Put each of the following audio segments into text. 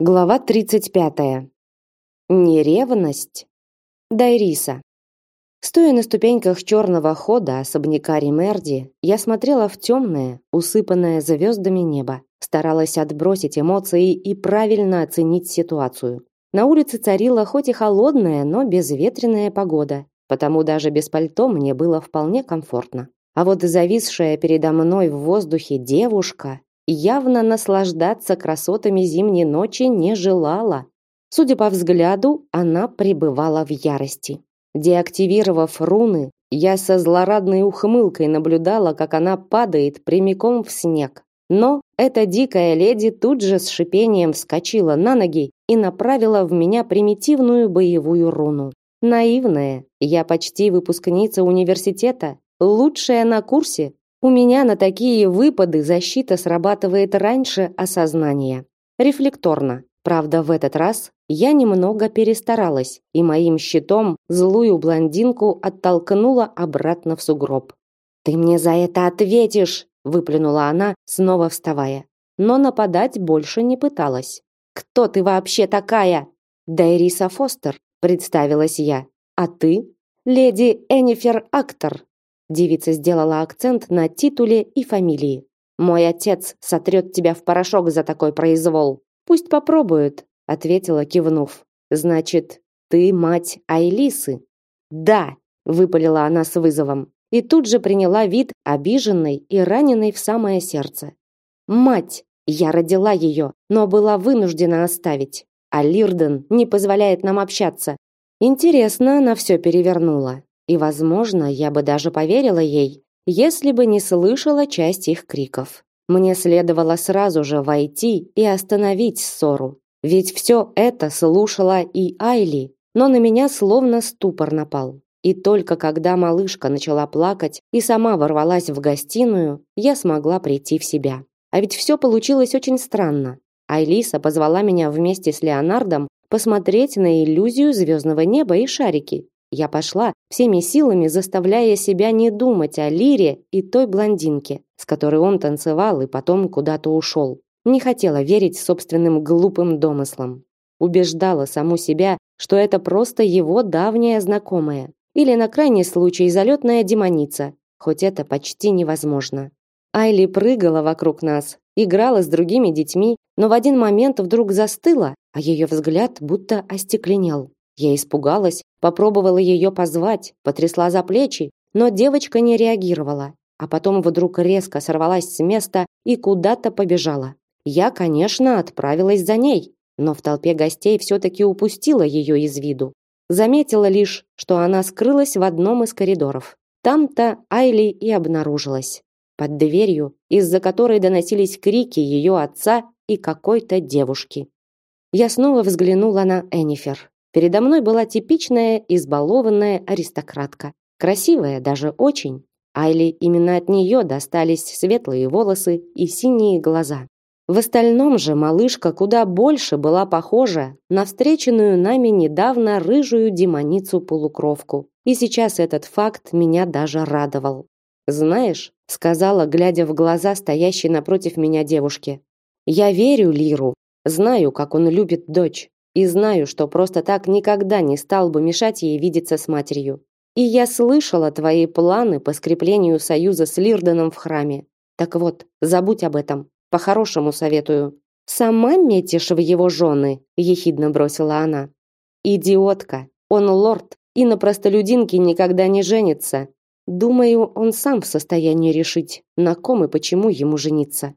Глава 35. Неревность. Дайриса. Стоя на ступеньках черного хода особняка Римерди, я смотрела в темное, усыпанное звездами небо, старалась отбросить эмоции и правильно оценить ситуацию. На улице царила хоть и холодная, но безветренная погода, потому даже без пальто мне было вполне комфортно. А вот зависшая передо мной в воздухе девушка явно наслаждаться красотами зимней ночи не желала. Судя по взгляду, она пребывала в ярости. Деактивировав руны, я со злорадной ухмылкой наблюдала, как она падает прямиком в снег. Но эта дикая леди тут же с шипением вскочила на ноги и направила в меня примитивную боевую руну. Наивная, я почти выпускница университета, лучшая на курсе, у меня на такие выпады защита срабатывает раньше осознания. Рефлекторно. Правда, в этот раз я немного перестаралась, и моим щитом злую блондинку оттолкнула обратно в сугроб. «Ты мне за это ответишь!» – выплюнула она, снова вставая. Но нападать больше не пыталась. «Кто ты вообще такая?» «Дайриса Фостер», – представилась я. «А ты?» «Леди Энифер Актор», Девица сделала акцент на титуле и фамилии. Мой отец сотрет тебя в порошок за такой произвол. Пусть попробует, ответила, кивнув. Значит, ты мать Айлисы? Да, выпалила она с вызовом и тут же приняла вид обиженной и раненой в самое сердце. Мать, я родила ее, но была вынуждена оставить. А Лирден не позволяет нам общаться. Интересно, она все перевернула. И, возможно, я бы даже поверила ей, если бы не слышала часть их криков. Мне следовало сразу же войти и остановить ссору. Ведь все это слушала и Айли, но на меня словно ступор напал. И только когда малышка начала плакать и сама ворвалась в гостиную, я смогла прийти в себя. А ведь все получилось очень странно. Айлиса позвала меня вместе с Леонардом посмотреть на иллюзию звездного неба и шарики, я пошла, всеми силами заставляя себя не думать о Лире и той блондинке, с которой он танцевал и потом куда-то ушел. Не хотела верить собственным глупым домыслам. Убеждала саму себя, что это просто его давняя знакомая. Или на крайний случай залетная демоница, хоть это почти невозможно. Айли прыгала вокруг нас, играла с другими детьми, но в один момент вдруг застыла, а ее взгляд будто остекленел. Я испугалась, попробовала ее позвать, потрясла за плечи, но девочка не реагировала, а потом вдруг резко сорвалась с места и куда-то побежала. Я, конечно, отправилась за ней, но в толпе гостей все-таки упустила ее из виду. Заметила лишь, что она скрылась в одном из коридоров. Там-то Айли и обнаружилась. Под дверью, из-за которой доносились крики ее отца и какой-то девушки. Я снова взглянула на Энифер. Передо мной была типичная избалованная аристократка. Красивая даже очень. Айли именно от нее достались светлые волосы и синие глаза. В остальном же малышка куда больше была похожа на встреченную нами недавно рыжую демоницу-полукровку. И сейчас этот факт меня даже радовал. «Знаешь», — сказала, глядя в глаза стоящей напротив меня девушки, «я верю Лиру, знаю, как он любит дочь. И знаю, что просто так никогда не стал бы мешать ей видеться с матерью. И я слышала твои планы по скреплению союза с Лирденом в храме. Так вот, забудь об этом. По-хорошему советую. Сама метишь в его жены, ехидно бросила она. Идиотка. Он лорд и на простолюдинке никогда не женится. Думаю, он сам в состоянии решить, на ком и почему ему жениться.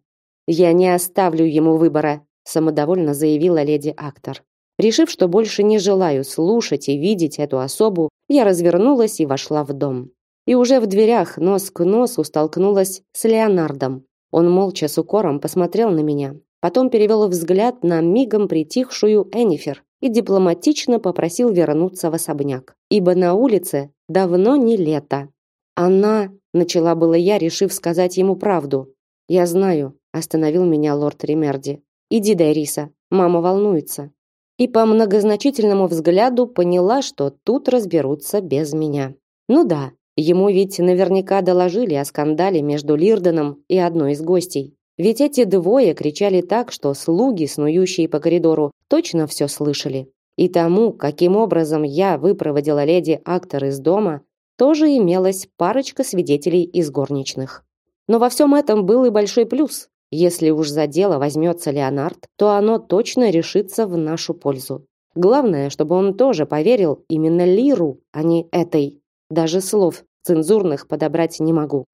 Я не оставлю ему выбора, самодовольно заявила леди Актор. Решив, что больше не желаю слушать и видеть эту особу, я развернулась и вошла в дом. И уже в дверях нос к носу столкнулась с Леонардом. Он молча с укором посмотрел на меня, потом перевел взгляд на мигом притихшую Энифер и дипломатично попросил вернуться в особняк, ибо на улице давно не лето. Она, начала было я, решив сказать ему правду. Я знаю, остановил меня лорд Ремерди. Иди, Дайриса, мама волнуется и по многозначительному взгляду поняла, что тут разберутся без меня. Ну да, ему ведь наверняка доложили о скандале между Лирденом и одной из гостей. Ведь эти двое кричали так, что слуги, снующие по коридору, точно все слышали. И тому, каким образом я выпроводила леди Актор из дома, тоже имелась парочка свидетелей из горничных. Но во всем этом был и большой плюс. Если уж за дело возьмется Леонард, то оно точно решится в нашу пользу. Главное, чтобы он тоже поверил именно Лиру, а не этой. Даже слов цензурных подобрать не могу.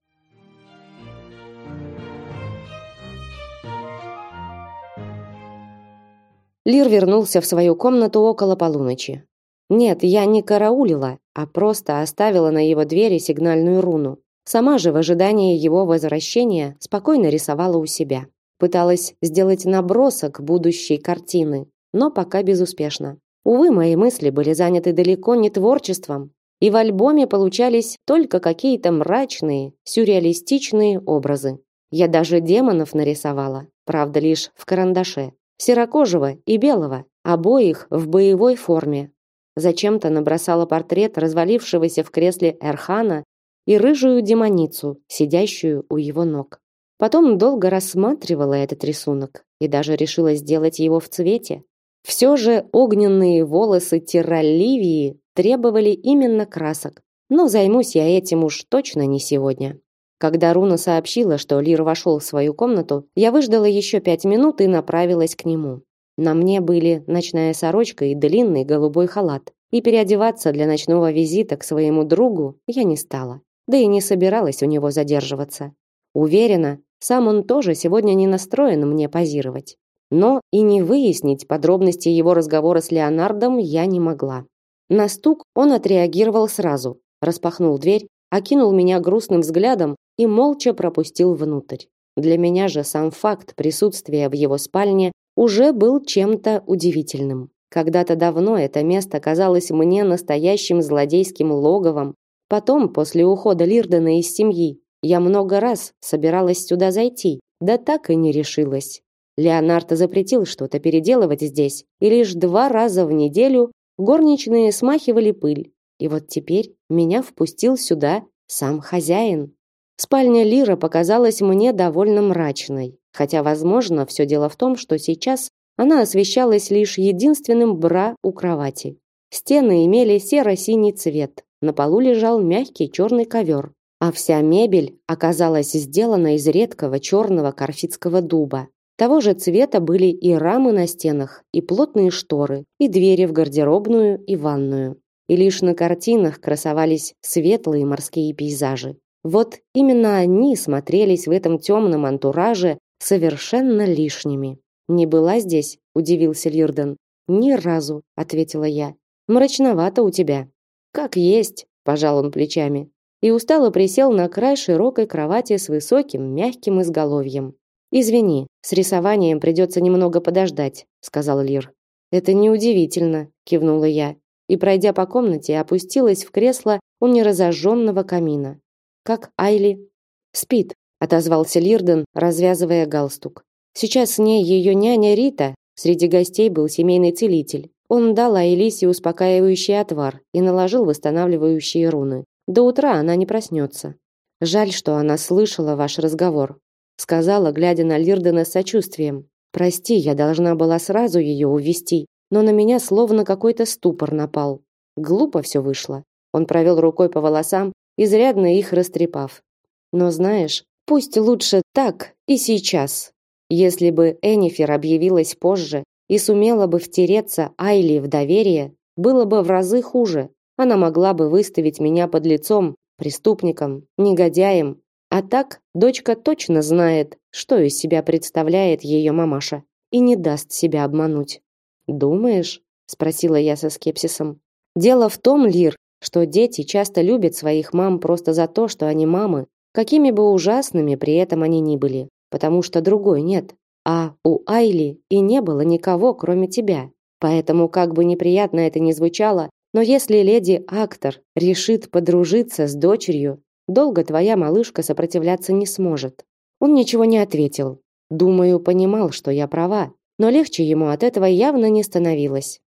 Лир вернулся в свою комнату около полуночи. Нет, я не караулила, а просто оставила на его двери сигнальную руну. Сама же в ожидании его возвращения спокойно рисовала у себя. Пыталась сделать набросок будущей картины, но пока безуспешно. Увы, мои мысли были заняты далеко не творчеством, и в альбоме получались только какие-то мрачные, сюрреалистичные образы. Я даже демонов нарисовала, правда, лишь в карандаше. Серокожего и белого, обоих в боевой форме. Зачем-то набросала портрет развалившегося в кресле Эрхана и рыжую демоницу, сидящую у его ног. Потом долго рассматривала этот рисунок и даже решила сделать его в цвете. Все же огненные волосы Тиралливии требовали именно красок. Но займусь я этим уж точно не сегодня. Когда Руна сообщила, что Лир вошел в свою комнату, я выждала еще пять минут и направилась к нему. На мне были ночная сорочка и длинный голубой халат. И переодеваться для ночного визита к своему другу я не стала. Да и не собиралась у него задерживаться. Уверена, сам он тоже сегодня не настроен мне позировать. Но и не выяснить подробности его разговора с Леонардом я не могла. На стук он отреагировал сразу, распахнул дверь, окинул меня грустным взглядом и молча пропустил внутрь. Для меня же сам факт присутствия в его спальне уже был чем-то удивительным. Когда-то давно это место казалось мне настоящим злодейским логовом. Потом, после ухода Лирдена из семьи, я много раз собиралась сюда зайти, да так и не решилась. Леонард запретил что-то переделывать здесь, и лишь два раза в неделю горничные смахивали пыль. И вот теперь меня впустил сюда сам хозяин. Спальня Лира показалась мне довольно мрачной, хотя, возможно, все дело в том, что сейчас она освещалась лишь единственным бра у кровати. Стены имели серо-синий цвет, на полу лежал мягкий черный ковер, а вся мебель оказалась сделана из редкого черного карфитского дуба. Того же цвета были и рамы на стенах, и плотные шторы, и двери в гардеробную и ванную. И лишь на картинах красовались светлые морские пейзажи. Вот именно они смотрелись в этом темном антураже совершенно лишними. Не была здесь, удивился Лирден. Ни разу, ответила я. Мрачновато у тебя. Как есть, пожал он плечами и устало присел на край широкой кровати с высоким мягким изголовьем. Извини, с рисованием придется немного подождать, сказал Лир. Это неудивительно, кивнула я и пройдя по комнате, опустилась в кресло у неразожженного камина. Как Айли? Спит, отозвался Лирден, развязывая галстук. Сейчас с ней ее няня Рита, среди гостей был семейный целитель. Он дал Айлисе успокаивающий отвар и наложил восстанавливающие руны. До утра она не проснется. Жаль, что она слышала ваш разговор, сказала, глядя на Лирдена с сочувствием. Прости, я должна была сразу ее увести, но на меня словно какой-то ступор напал. Глупо все вышло. Он провел рукой по волосам изрядно их растрепав. Но знаешь, пусть лучше так и сейчас. Если бы Энифер объявилась позже и сумела бы втереться Айли в доверие, было бы в разы хуже. Она могла бы выставить меня под лицом, преступником, негодяем. А так дочка точно знает, что из себя представляет ее мамаша, и не даст себя обмануть. «Думаешь?» – спросила я со скепсисом. «Дело в том, Лир, что дети часто любят своих мам просто за то, что они мамы, какими бы ужасными при этом они ни были, потому что другой нет. А у Айли и не было никого, кроме тебя. Поэтому, как бы неприятно это ни звучало, но если леди Актор решит подружиться с дочерью, долго твоя малышка сопротивляться не сможет. Он ничего не ответил. Думаю, понимал, что я права, но легче ему от этого явно не становилось.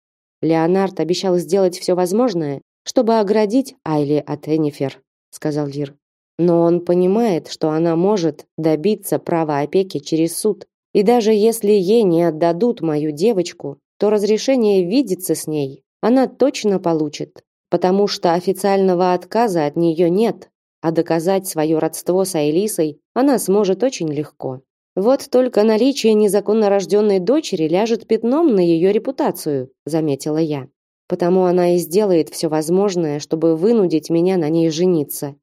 Леонард обещал сделать все возможное, чтобы оградить Айли от Энифер, сказал Лир. Но он понимает, что она может добиться права опеки через суд. И даже если ей не отдадут мою девочку, то разрешение видеться с ней она точно получит, потому что официального отказа от нее нет, а доказать свое родство с Айлисой она сможет очень легко. Вот только наличие незаконно рожденной дочери ляжет пятном на ее репутацию, заметила я. Потому она и сделает все возможное, чтобы вынудить меня на ней жениться.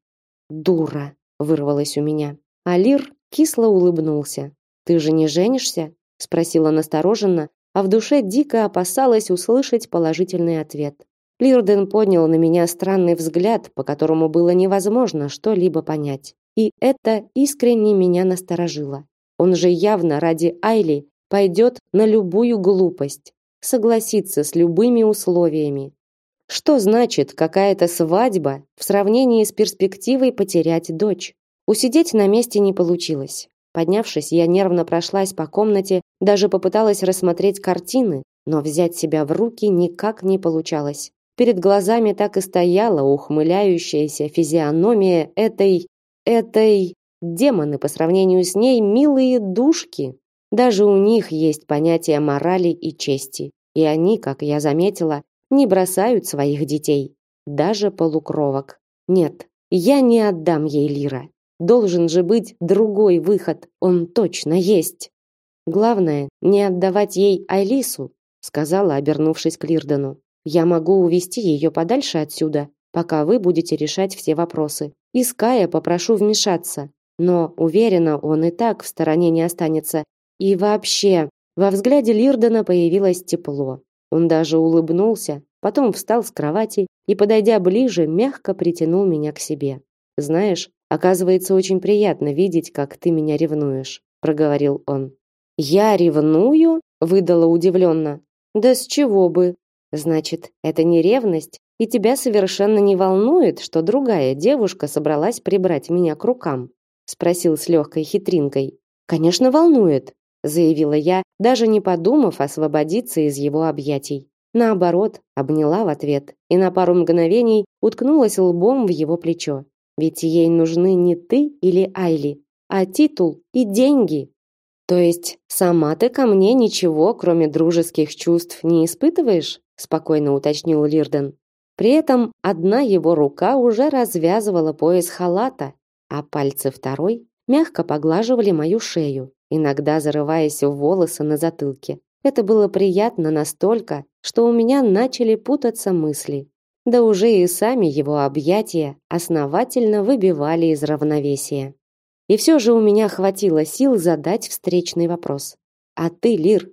Дура, вырвалось у меня. Алир кисло улыбнулся. Ты же не женишься? спросила настороженно, а в душе дико опасалась услышать положительный ответ. Лирден поднял на меня странный взгляд, по которому было невозможно что-либо понять. И это искренне меня насторожило. Он же явно ради Айли пойдет на любую глупость, согласится с любыми условиями. Что значит какая-то свадьба в сравнении с перспективой потерять дочь? Усидеть на месте не получилось. Поднявшись, я нервно прошлась по комнате, даже попыталась рассмотреть картины, но взять себя в руки никак не получалось. Перед глазами так и стояла ухмыляющаяся физиономия этой этой Демоны по сравнению с ней милые душки. Даже у них есть понятие морали и чести, и они, как я заметила, не бросают своих детей, даже полукровок. Нет, я не отдам ей Лира. Должен же быть другой выход, он точно есть. Главное, не отдавать ей Алису, сказала, обернувшись к Лирдену. Я могу увести ее подальше отсюда, пока вы будете решать все вопросы. И Ская попрошу вмешаться. Но, уверена, он и так в стороне не останется. И вообще, во взгляде Лирдена появилось тепло. Он даже улыбнулся, потом встал с кровати и, подойдя ближе, мягко притянул меня к себе. Знаешь, оказывается, очень приятно видеть, как ты меня ревнуешь, проговорил он. Я ревную? выдала удивленно. Да с чего бы? Значит, это не ревность, и тебя совершенно не волнует, что другая девушка собралась прибрать меня к рукам спросил с легкой хитринкой. Конечно, волнует, заявила я, даже не подумав освободиться из его объятий. Наоборот, обняла в ответ и на пару мгновений уткнулась лбом в его плечо. Ведь ей нужны не ты или Айли, а титул и деньги. То есть сама ты ко мне ничего, кроме дружеских чувств, не испытываешь? спокойно уточнил Лирден. При этом одна его рука уже развязывала пояс халата, а пальцы второй мягко поглаживали мою шею, иногда зарываясь в волосы на затылке. Это было приятно настолько, что у меня начали путаться мысли. Да уже и сами его объятия основательно выбивали из равновесия. И все же у меня хватило сил задать встречный вопрос. «А ты, Лир,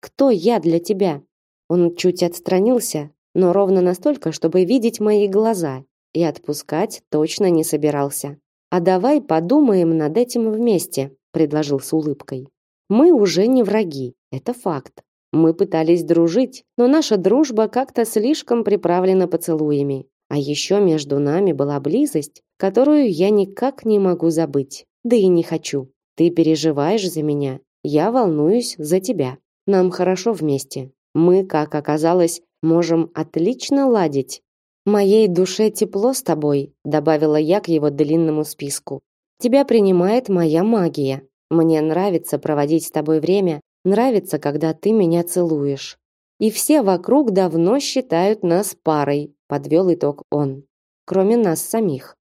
кто я для тебя?» Он чуть отстранился, но ровно настолько, чтобы видеть мои глаза, и отпускать точно не собирался. А давай подумаем над этим вместе, предложил с улыбкой. Мы уже не враги, это факт. Мы пытались дружить, но наша дружба как-то слишком приправлена поцелуями. А еще между нами была близость, которую я никак не могу забыть. Да и не хочу. Ты переживаешь за меня, я волнуюсь за тебя. Нам хорошо вместе. Мы, как оказалось, можем отлично ладить. Моей душе тепло с тобой, добавила я к его длинному списку. Тебя принимает моя магия. Мне нравится проводить с тобой время, нравится, когда ты меня целуешь. И все вокруг давно считают нас парой, подвел итог он. Кроме нас самих.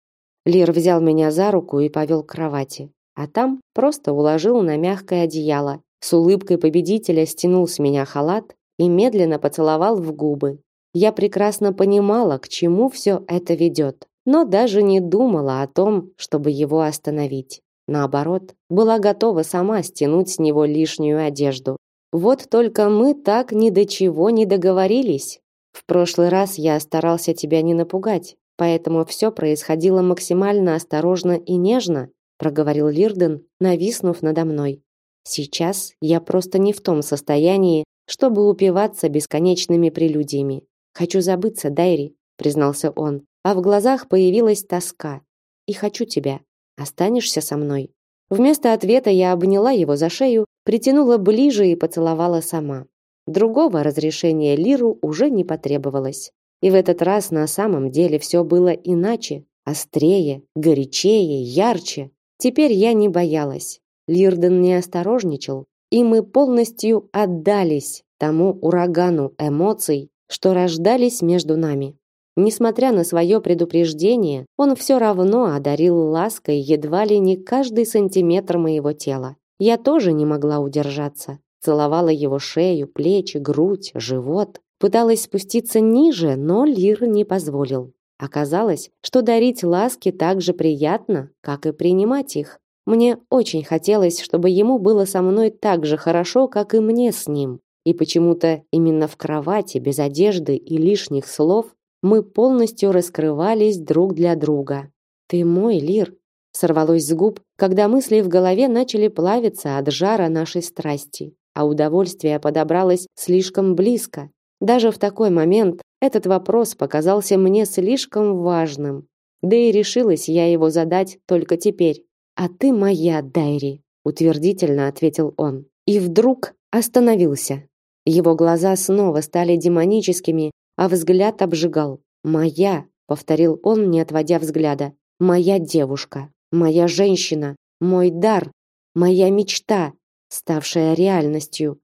Лир взял меня за руку и повел к кровати, а там просто уложил на мягкое одеяло. С улыбкой победителя стянул с меня халат и медленно поцеловал в губы, я прекрасно понимала, к чему все это ведет, но даже не думала о том, чтобы его остановить. Наоборот, была готова сама стянуть с него лишнюю одежду. Вот только мы так ни до чего не договорились. В прошлый раз я старался тебя не напугать, поэтому все происходило максимально осторожно и нежно, проговорил Лирден, нависнув надо мной. Сейчас я просто не в том состоянии, чтобы упиваться бесконечными прелюдиями. Хочу забыться, Дайри, признался он, а в глазах появилась тоска. И хочу тебя. Останешься со мной? Вместо ответа я обняла его за шею, притянула ближе и поцеловала сама. Другого разрешения Лиру уже не потребовалось. И в этот раз на самом деле все было иначе. Острее, горячее, ярче. Теперь я не боялась. Лирден не осторожничал, и мы полностью отдались тому урагану эмоций, что рождались между нами. Несмотря на свое предупреждение, он все равно одарил лаской едва ли не каждый сантиметр моего тела. Я тоже не могла удержаться. Целовала его шею, плечи, грудь, живот. Пыталась спуститься ниже, но Лир не позволил. Оказалось, что дарить ласки так же приятно, как и принимать их. Мне очень хотелось, чтобы ему было со мной так же хорошо, как и мне с ним. И почему-то именно в кровати, без одежды и лишних слов, мы полностью раскрывались друг для друга. «Ты мой, Лир», сорвалось с губ, когда мысли в голове начали плавиться от жара нашей страсти, а удовольствие подобралось слишком близко. Даже в такой момент этот вопрос показался мне слишком важным. Да и решилась я его задать только теперь. «А ты моя, Дайри», утвердительно ответил он. И вдруг остановился. Его глаза снова стали демоническими, а взгляд обжигал. «Моя», — повторил он, не отводя взгляда, — «моя девушка, моя женщина, мой дар, моя мечта, ставшая реальностью».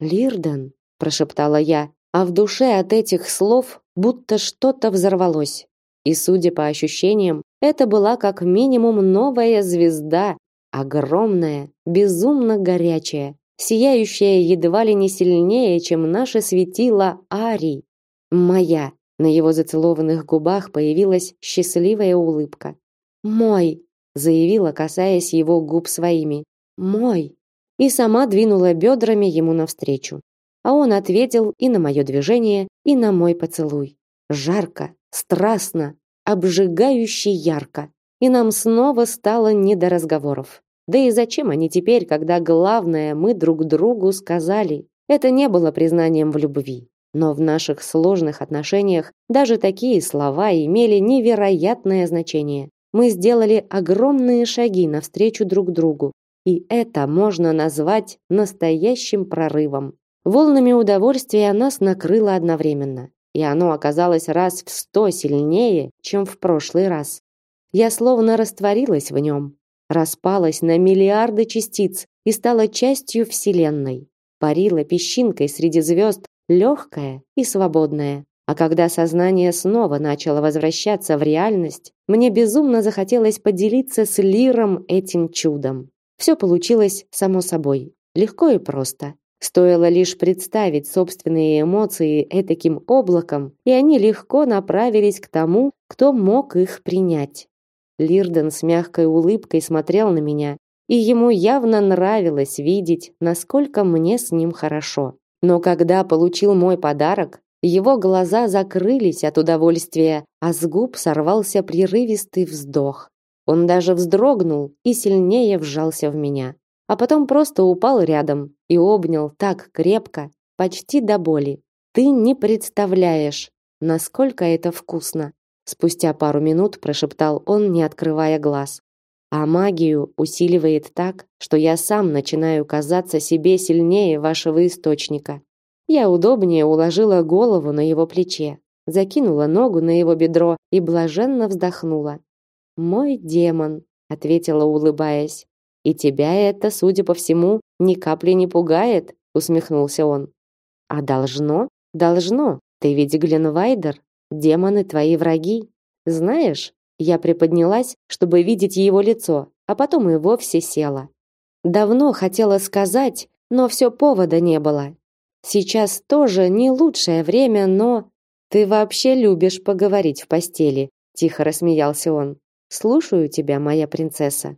«Лирден», — прошептала я, а в душе от этих слов будто что-то взорвалось. И, судя по ощущениям, это была как минимум новая звезда, огромная, безумно горячая, сияющая едва ли не сильнее, чем наше светило Ари. Моя. На его зацелованных губах появилась счастливая улыбка. Мой, заявила, касаясь его губ своими. Мой. И сама двинула бедрами ему навстречу. А он ответил и на мое движение, и на мой поцелуй. Жарко, страстно, обжигающе ярко. И нам снова стало не до разговоров. Да и зачем они теперь, когда главное мы друг другу сказали? Это не было признанием в любви. Но в наших сложных отношениях даже такие слова имели невероятное значение. Мы сделали огромные шаги навстречу друг другу, и это можно назвать настоящим прорывом. Волнами удовольствия нас накрыло одновременно, и оно оказалось раз в сто сильнее, чем в прошлый раз. Я словно растворилась в нем, распалась на миллиарды частиц и стала частью Вселенной. Парила песчинкой среди звезд, легкое и свободное. А когда сознание снова начало возвращаться в реальность, мне безумно захотелось поделиться с Лиром этим чудом. Все получилось само собой, легко и просто. Стоило лишь представить собственные эмоции этаким облаком, и они легко направились к тому, кто мог их принять. Лирден с мягкой улыбкой смотрел на меня, и ему явно нравилось видеть, насколько мне с ним хорошо. Но когда получил мой подарок, его глаза закрылись от удовольствия, а с губ сорвался прерывистый вздох. Он даже вздрогнул и сильнее вжался в меня, а потом просто упал рядом и обнял так крепко, почти до боли. Ты не представляешь, насколько это вкусно, спустя пару минут прошептал он, не открывая глаз а магию усиливает так, что я сам начинаю казаться себе сильнее вашего источника. Я удобнее уложила голову на его плече, закинула ногу на его бедро и блаженно вздохнула. Мой демон, ответила, улыбаясь. И тебя это, судя по всему, ни капли не пугает, усмехнулся он. А должно? Должно. Ты ведь Гленвайдер, демоны твои враги. Знаешь, я приподнялась, чтобы видеть его лицо, а потом и вовсе села. Давно хотела сказать, но все повода не было. Сейчас тоже не лучшее время, но ты вообще любишь поговорить в постели, тихо рассмеялся он. Слушаю тебя, моя принцесса.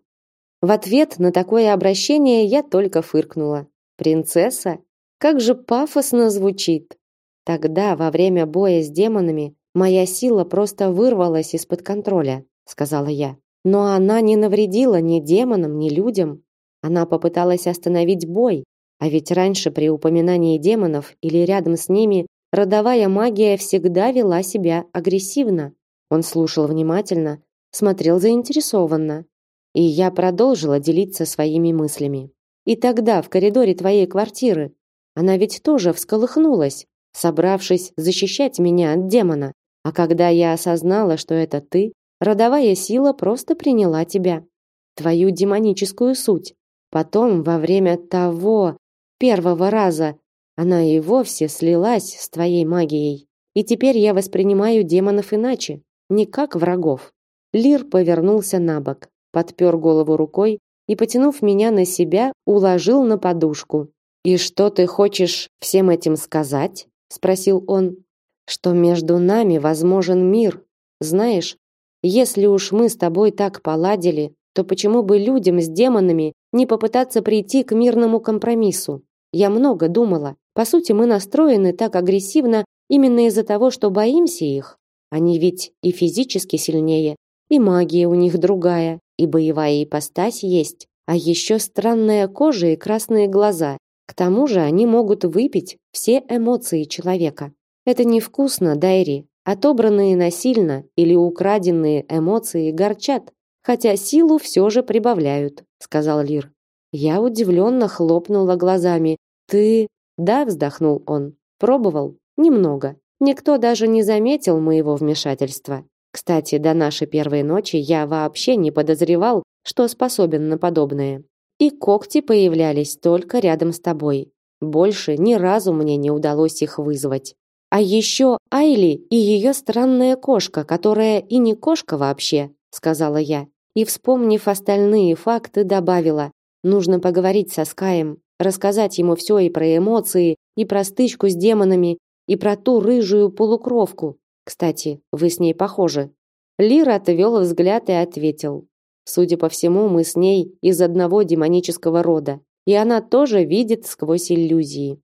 В ответ на такое обращение я только фыркнула. Принцесса? Как же пафосно звучит. Тогда, во время боя с демонами, Моя сила просто вырвалась из-под контроля, сказала я. Но она не навредила ни демонам, ни людям. Она попыталась остановить бой, а ведь раньше при упоминании демонов или рядом с ними родовая магия всегда вела себя агрессивно. Он слушал внимательно, смотрел заинтересованно, и я продолжила делиться своими мыслями. И тогда в коридоре твоей квартиры она ведь тоже всколыхнулась, собравшись защищать меня от демона. А когда я осознала, что это ты, Родовая сила просто приняла тебя, твою демоническую суть. Потом, во время того первого раза, она и вовсе слилась с твоей магией. И теперь я воспринимаю демонов иначе, не как врагов. Лир повернулся на бок, подпер голову рукой и, потянув меня на себя, уложил на подушку. «И что ты хочешь всем этим сказать?» – спросил он. «Что между нами возможен мир. Знаешь, если уж мы с тобой так поладили, то почему бы людям с демонами не попытаться прийти к мирному компромиссу? Я много думала. По сути, мы настроены так агрессивно именно из-за того, что боимся их. Они ведь и физически сильнее, и магия у них другая, и боевая ипостась есть, а еще странная кожа и красные глаза. К тому же они могут выпить все эмоции человека. Это невкусно, Дайри. Отобранные насильно или украденные эмоции горчат, хотя силу все же прибавляют, сказал Лир. Я удивленно хлопнула глазами. Ты? Да, вздохнул он. Пробовал немного. Никто даже не заметил моего вмешательства. Кстати, до нашей первой ночи я вообще не подозревал, что способен на подобное. И когти появлялись только рядом с тобой. Больше ни разу мне не удалось их вызвать. А еще Айли и ее странная кошка, которая и не кошка вообще, сказала я. И вспомнив остальные факты, добавила: нужно поговорить со Скаем, рассказать ему все и про эмоции, и про стычку с демонами, и про ту рыжую полукровку. Кстати, вы с ней похожи. Лир отвел взгляд и ответил: Судя по всему, мы с ней из одного демонического рода, и она тоже видит сквозь иллюзии.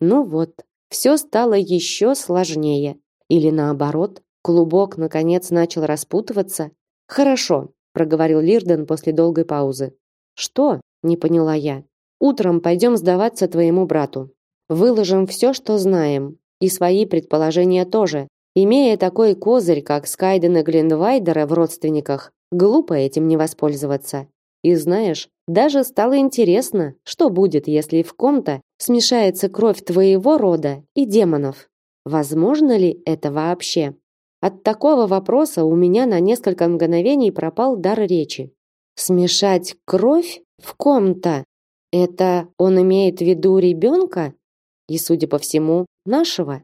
Ну вот, все стало еще сложнее. Или наоборот, клубок наконец начал распутываться. Хорошо, проговорил Лирден после долгой паузы. Что? Не поняла я. Утром пойдем сдаваться твоему брату. Выложим все, что знаем, и свои предположения тоже. Имея такой козырь, как Скайдена Глендвайдера в родственниках, глупо этим не воспользоваться. И знаешь, даже стало интересно, что будет, если в ком-то смешается кровь твоего рода и демонов. Возможно ли это вообще? От такого вопроса у меня на несколько мгновений пропал дар речи. Смешать кровь в ком-то? Это он имеет в виду ребенка? И, судя по всему, нашего?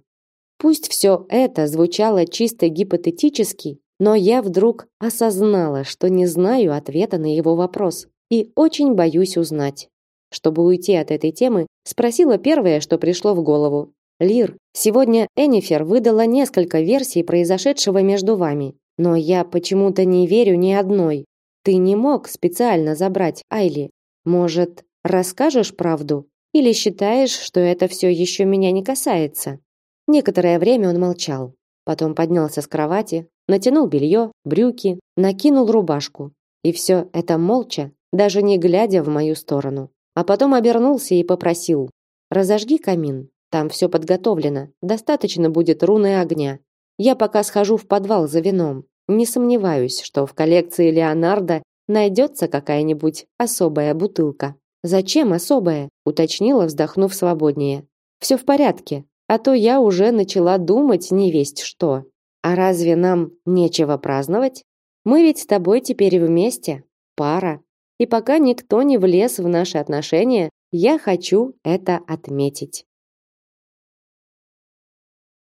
Пусть все это звучало чисто гипотетически, но я вдруг осознала, что не знаю ответа на его вопрос и очень боюсь узнать. Чтобы уйти от этой темы, спросила первое, что пришло в голову. Лир, сегодня Энифер выдала несколько версий произошедшего между вами, но я почему-то не верю ни одной. Ты не мог специально забрать Айли. Может, расскажешь правду или считаешь, что это все еще меня не касается? Некоторое время он молчал, потом поднялся с кровати, натянул белье, брюки, накинул рубашку. И все это молча, даже не глядя в мою сторону. А потом обернулся и попросил: "Разожги камин. Там все подготовлено. Достаточно будет руны огня. Я пока схожу в подвал за вином. Не сомневаюсь, что в коллекции Леонардо найдется какая-нибудь особая бутылка". "Зачем особая?" уточнила, вздохнув свободнее. Все в порядке. А то я уже начала думать не весть что. А разве нам нечего праздновать? Мы ведь с тобой теперь вместе, пара. И пока никто не влез в наши отношения, я хочу это отметить.